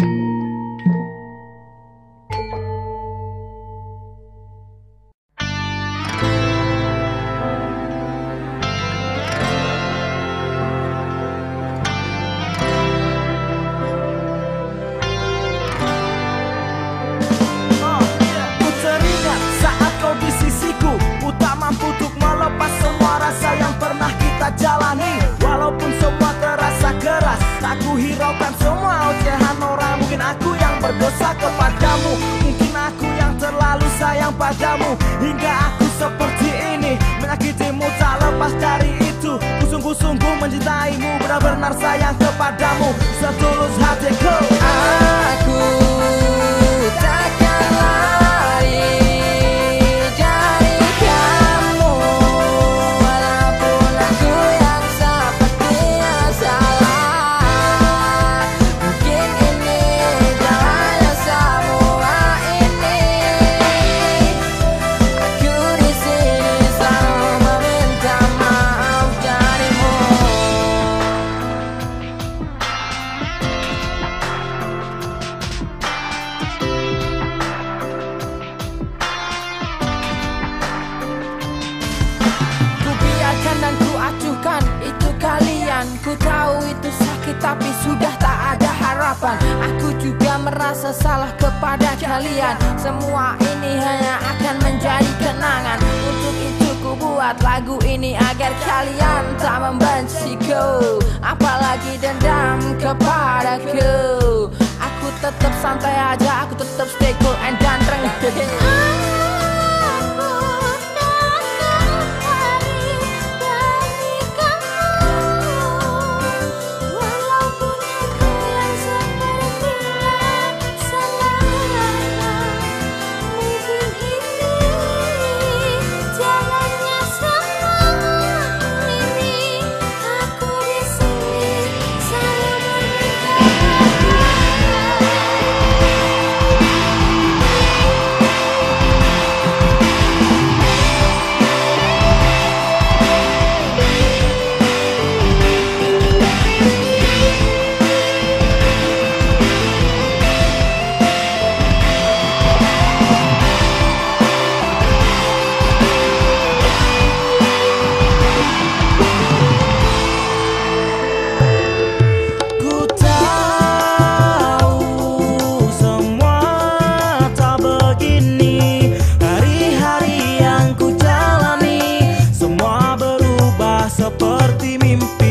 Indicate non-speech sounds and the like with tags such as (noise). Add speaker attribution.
Speaker 1: Ku hiraukan semua ocehan orang Mungkin aku yang berdosa kepadamu. Mungkin aku yang terlalu sayang padamu. Hingga aku seperti ini Menyakitimu tak lepas dari itu. Ku sungguh-sungguh mencintaimu Benar-benar sayang kepadamu
Speaker 2: Ku biarkan dan ku acuhkan itu kalian. Ku tahu itu sakit tapi sudah tak ada harapan. Aku juga merasa salah kepada kalian. Semua ini hanya akan menjadi kenangan. Untuk itu ku buat lagu ini agar kalian tak membenciku. Apalagi dendam kepadaku. Aku tetap santai aja, aku tetap stay cool and ganteng (laughs) seperti mimpi